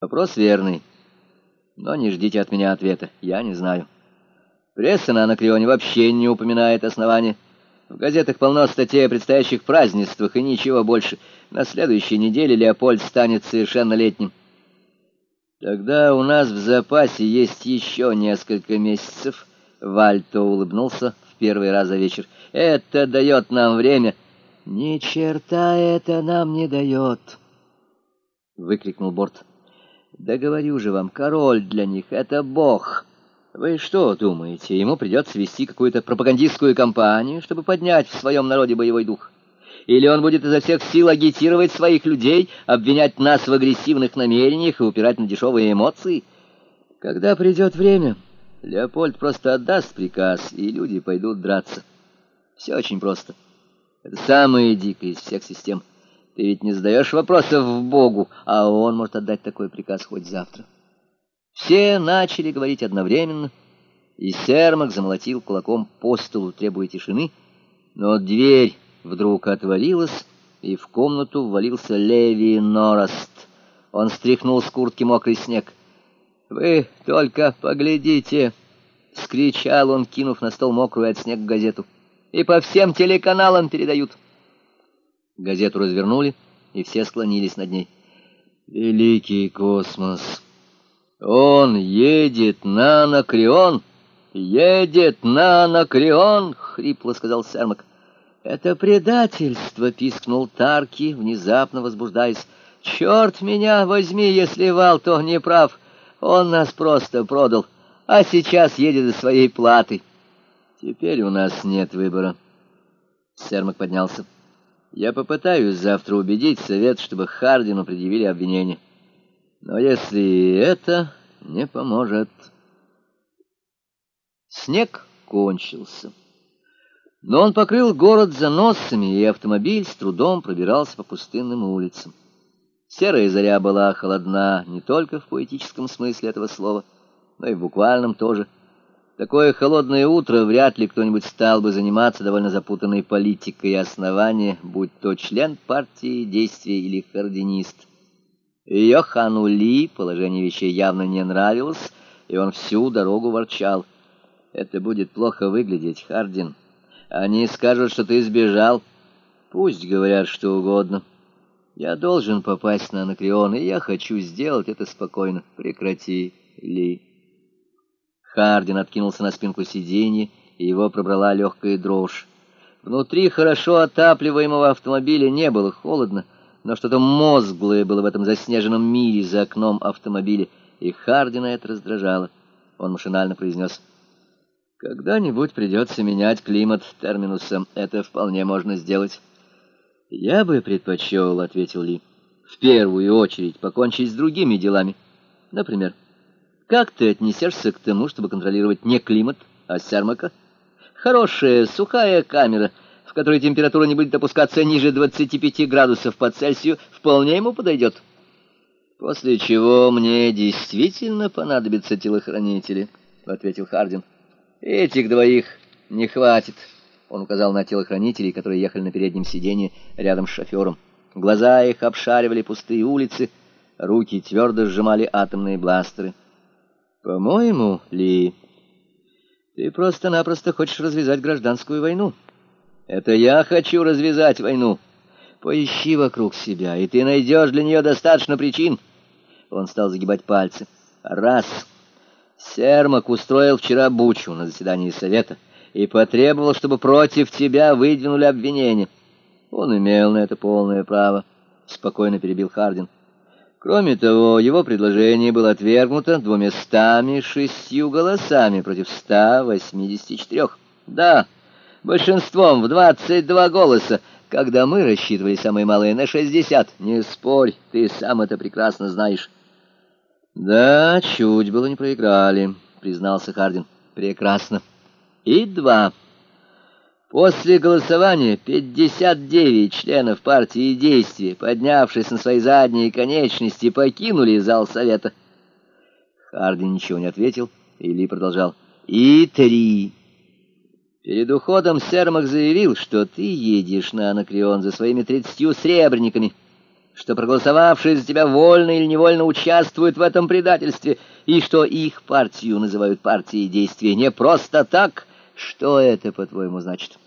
Вопрос верный. Но не ждите от меня ответа. Я не знаю. Пресса на Анакреоне вообще не упоминает основания. В газетах полно статей о предстоящих празднествах и ничего больше. На следующей неделе Леопольд станет совершеннолетним. Тогда у нас в запасе есть еще несколько месяцев. Вальто улыбнулся в первый раз за вечер. Это дает нам время. Ни черта это нам не дает, выкрикнул Борт. Да говорю же вам, король для них — это бог. Вы что думаете, ему придется вести какую-то пропагандистскую кампанию, чтобы поднять в своем народе боевой дух? Или он будет изо всех сил агитировать своих людей, обвинять нас в агрессивных намерениях и упирать на дешевые эмоции? Когда придет время, Леопольд просто отдаст приказ, и люди пойдут драться. Все очень просто. Это самая дикая из всех систем. Ты ведь не задаешь вопросов в Богу, а он может отдать такой приказ хоть завтра. Все начали говорить одновременно, и Сермак замолотил кулаком по столу, требуя тишины, но дверь вдруг отворилась, и в комнату ввалился Леви Нораст. Он стряхнул с куртки мокрый снег. «Вы только поглядите!» — скричал он, кинув на стол мокрую от снега газету. «И по всем телеканалам передают!» Газету развернули, и все склонились над ней. «Великий космос! Он едет на Анакреон! Едет на Анакреон!» — хрипло сказал Сермак. «Это предательство!» — пискнул Тарки, внезапно возбуждаясь. «Черт меня возьми, если Валто не прав! Он нас просто продал, а сейчас едет за своей платой!» «Теперь у нас нет выбора!» Сермак поднялся. Я попытаюсь завтра убедить совет, чтобы Хардину предъявили обвинение. Но если это не поможет... Снег кончился. Но он покрыл город заносами, и автомобиль с трудом пробирался по пустынным улицам. Серая заря была холодна не только в поэтическом смысле этого слова, но и в буквальном тоже — такое холодное утро вряд ли кто-нибудь стал бы заниматься довольно запутанной политикой и основания, будь то член партии действия или хардинист. Йохану Ли положение вещей явно не нравилось, и он всю дорогу ворчал. «Это будет плохо выглядеть, Хардин. Они скажут, что ты сбежал. Пусть говорят что угодно. Я должен попасть на Анакреон, и я хочу сделать это спокойно. Прекрати, Ли». Хардин откинулся на спинку сиденья, и его пробрала легкая дрожь. Внутри хорошо отапливаемого автомобиля не было холодно, но что-то мозглое было в этом заснеженном мире за окном автомобиля, и Хардина это раздражало. Он машинально произнес «Когда-нибудь придется менять климат терминуса. Это вполне можно сделать». «Я бы предпочел», — ответил Ли, — «в первую очередь покончить с другими делами. Например...» Как ты отнесешься к тому, чтобы контролировать не климат, а сермака? Хорошая сухая камера, в которой температура не будет опускаться ниже 25 градусов по Цельсию, вполне ему подойдет. После чего мне действительно понадобятся телохранители, — ответил Хардин. Этих двоих не хватит, — он указал на телохранителей, которые ехали на переднем сиденье рядом с шофером. Глаза их обшаривали пустые улицы, руки твердо сжимали атомные бластеры. По-моему, Ли, ты просто-напросто хочешь развязать гражданскую войну. Это я хочу развязать войну. Поищи вокруг себя, и ты найдешь для нее достаточно причин. Он стал загибать пальцы. Раз. Сермак устроил вчера бучу на заседании совета и потребовал, чтобы против тебя выдвинули обвинение. Он имел на это полное право, — спокойно перебил Хардин. Кроме того, его предложение было отвергнуто двумястами шестью голосами против ста восьмидесяти четырех. Да, большинством в двадцать два голоса, когда мы рассчитывали самые малые на шестьдесят. Не спорь, ты сам это прекрасно знаешь. Да, чуть было не проиграли, признался Хардин. Прекрасно. И два. После голосования 59 членов партии действия, поднявшись на свои задние конечности, покинули зал совета. Хардин ничего не ответил, и Ли продолжал. И три. Перед уходом Сермак заявил, что ты едешь на Анакреон за своими тридцатью сребрениками, что проголосовавшие за тебя вольно или невольно участвуют в этом предательстве, и что их партию называют партией действия не просто так. Что это, по-твоему, значит?»